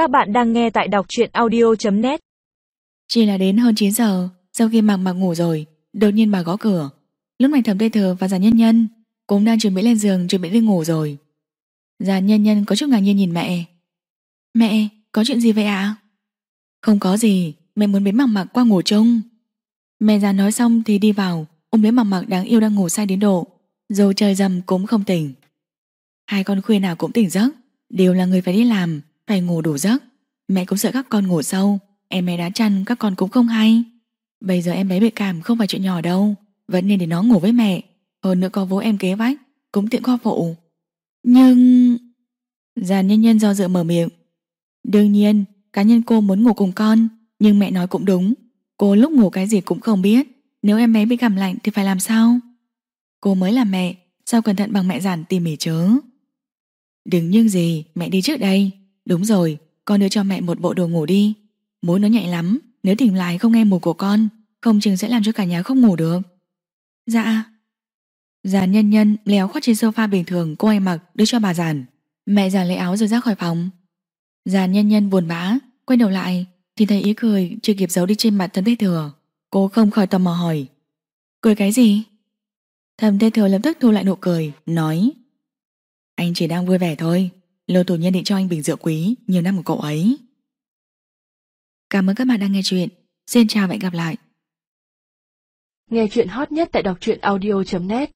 Các bạn đang nghe tại đọc truyện audio.net Chỉ là đến hơn 9 giờ, Sau khi mặc mặc ngủ rồi, Đột nhiên bà gõ cửa. Lúc này thẩm tê thừa và già nhân nhân Cũng đang chuẩn bị lên giường chuẩn bị đi ngủ rồi. Già nhân nhân có chút ngạc nhiên nhìn mẹ. Mẹ, có chuyện gì vậy ạ? Không có gì, Mẹ muốn bế mặc mặc qua ngủ chung. Mẹ già nói xong thì đi vào, Ôm lấy mặc mặc đáng yêu đang ngủ say đến độ, Dù trời dầm cũng không tỉnh. Hai con khuya nào cũng tỉnh giấc, Đều là người phải đi làm. Phải ngủ đủ giấc. Mẹ cũng sợ các con ngủ sâu. Em bé đá chăn, các con cũng không hay. Bây giờ em bé bị cảm không phải chuyện nhỏ đâu. Vẫn nên để nó ngủ với mẹ. Hơn nữa có bố em kế vách, Cũng tiện kho phụ. Nhưng... Giàn nhân nhân do dự mở miệng. Đương nhiên, Cá nhân cô muốn ngủ cùng con, Nhưng mẹ nói cũng đúng. Cô lúc ngủ cái gì cũng không biết. Nếu em bé bị cảm lạnh thì phải làm sao? Cô mới là mẹ, Sao cẩn thận bằng mẹ giản tỉ mỉ chớ Đừng nhưng gì, Mẹ đi trước đây. Đúng rồi, Con đưa cho mẹ một bộ đồ ngủ đi. Mối nó nhạy lắm, Nếu tỉnh lại không nghe mùi của con, Không chừng sẽ làm cho cả nhà không ngủ được. Dạ. Giàn nhân nhân léo khoát trên sofa bình thường, cô ấy mặc đưa cho bà giàn Mẹ giàn lấy áo rồi ra khỏi phòng. Giàn nhân nhân buồn bã, Quay đầu lại, Thì thấy ý cười chưa kịp giấu đi trên mặt thầm tê thừa. Cô không khỏi tò mò hỏi. Cười cái gì? Thầm tê thừa lập tức thu lại nụ cười, Nói. Anh chỉ đang vui vẻ thôi. Lô tù nhân định cho anh bình rượu quý, Nhiều năm của cậu ấy. Cảm ơn các bạn đang nghe chuyện. Xin chào và hẹn gặp lại. Nghe chuyện hot nhất tại đọc truyện audio.net